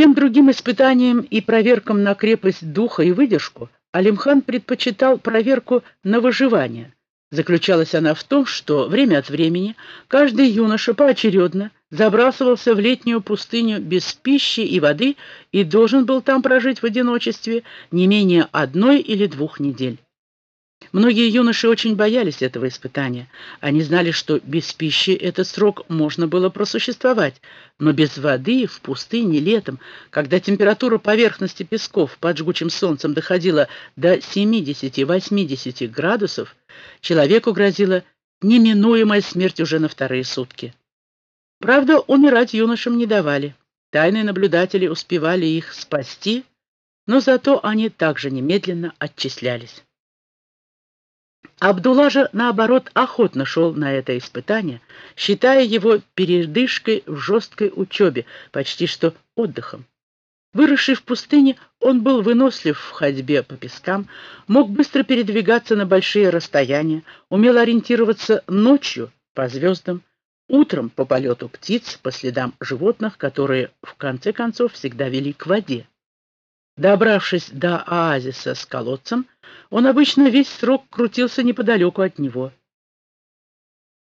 Всем другим испытаниям и проверкам на крепость духа и выдержку Алимхан предпочитал проверку на выживание. Заключалась она в том, что время от времени каждый юноша поочередно забрасывался в летнюю пустыню без пищи и воды и должен был там прожить в одиночестве не менее одной или двух недель. Многие юноши очень боялись этого испытания. Они знали, что без пищи этот срок можно было просуществовать, но без воды в пустыне летом, когда температура поверхности песков под жгучим солнцем доходила до 70-80 градусов, человеку грозила неминуемая смерть уже на вторые сутки. Правда, умирать юношам не давали. Тайные наблюдатели успевали их спасти, но зато они также немедленно отчислялись. Абдулла же, наоборот, охотно шел на это испытание, считая его передышкой в жесткой учебе, почти что отдыхом. Выросший в пустыне, он был вынослив в ходьбе по пескам, мог быстро передвигаться на большие расстояния, умел ориентироваться ночью по звездам, утром по полету птиц, по следам животных, которые, в конце концов, всегда вели к воде. Добравшись до оазиса с колодцем, он обычно весь срок крутился неподалеку от него.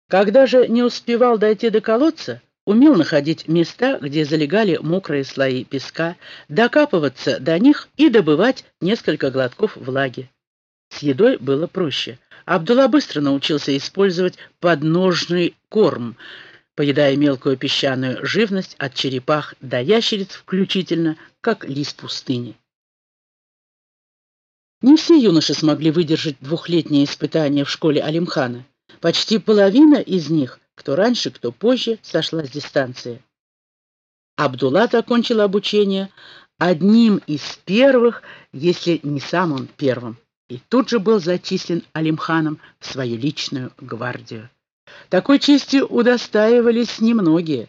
Когда же не успевал дойти до колодца, умел находить места, где залегали мокрые слои песка, докапываться до них и добывать несколько глотков влаги. С едой было проще. Абдулла быстро научился использовать подножный корм — поедая мелкую песчаную живность от черепах до ящериц включительно, как лис пустыни. Не все юноши смогли выдержать двухлетнее испытание в школе Алимхана. Почти половина из них, кто раньше, кто позже, сошла с дистанции. Абдуллат окончил обучение одним из первых, если не самым первым, и тут же был зачислен Алимханом в свою личную гвардию. Такой чести удостаивались немногие.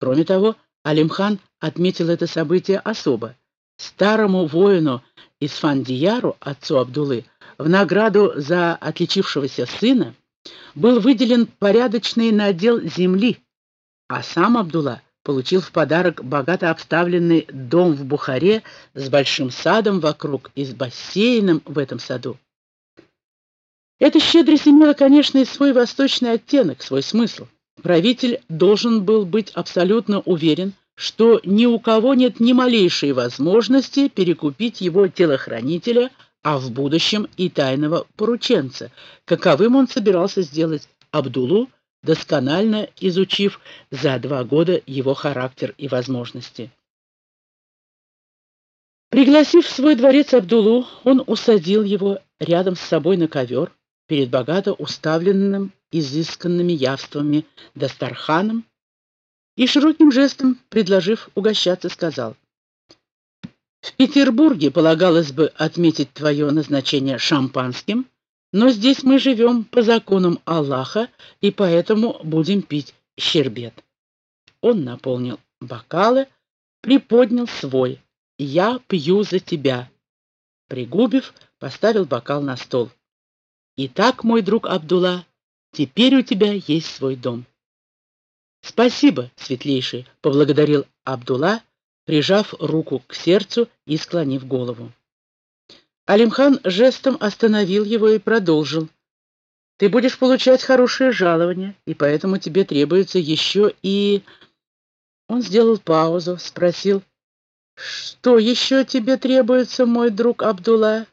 Кроме того, Алимхан отметил это событие особо. Старому воину Исфандияру, отцу Абдулы, в награду за отличившегося сына был выделен порядочный надел земли, а сам Абдулла получил в подарок богато обставленный дом в Бухаре с большим садом вокруг и с бассейном в этом саду. Эта щедрость имела, конечно, и свой восточный оттенок, свой смысл. Правитель должен был быть абсолютно уверен, что ни у кого нет ни малейшей возможности перекупить его телохранителя, а в будущем и тайного порученца, каковым он собирался сделать Абдулу, досконально изучив за два года его характер и возможности. Пригласив в свой дворец Абдулу, он усадил его рядом с собой на ковер, перед богато уставленным изысканными явствами Дастарханом и широким жестом, предложив угощаться, сказал «В Петербурге полагалось бы отметить твое назначение шампанским, но здесь мы живем по законам Аллаха и поэтому будем пить щербет». Он наполнил бокалы, приподнял свой «Я пью за тебя». Пригубив, поставил бокал на стол. Итак, мой друг Абдулла, теперь у тебя есть свой дом. Спасибо, светлейший, поблагодарил Абдулла, прижав руку к сердцу и склонив голову. Алимхан жестом остановил его и продолжил. Ты будешь получать хорошее жалование, и поэтому тебе требуется еще и... Он сделал паузу, спросил, «Что еще тебе требуется, мой друг Абдулла?»